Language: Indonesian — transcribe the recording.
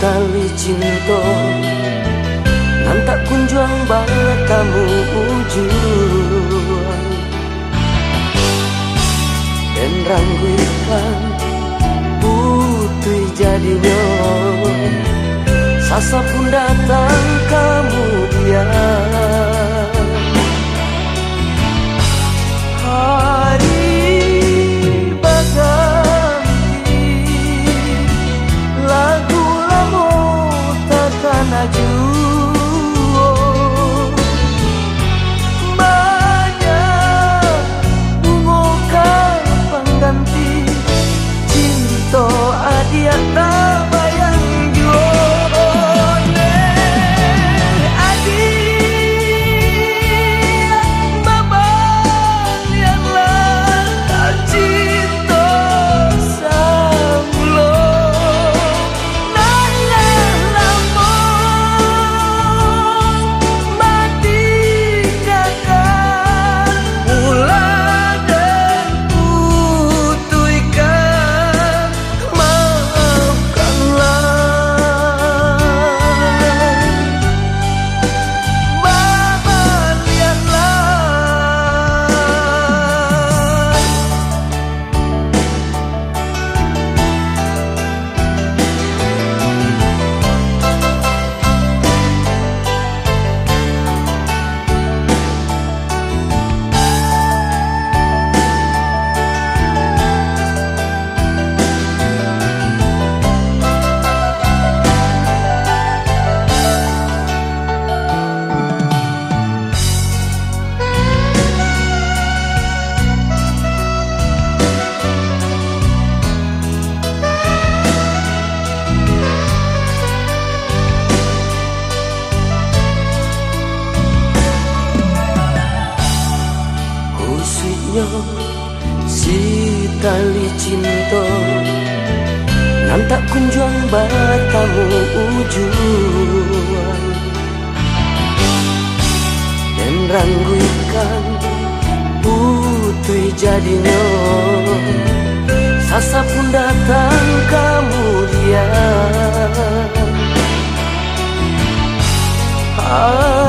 Tali cinta. Nantak kunjuang batamu ujuan Dan rangguikan putih jadinya. Sasa pun datang si tali cinta. Nan tak kunjung batamu ujuan. Dan rangguikan putih jadinya. Sasa pun datang kamu dia ah.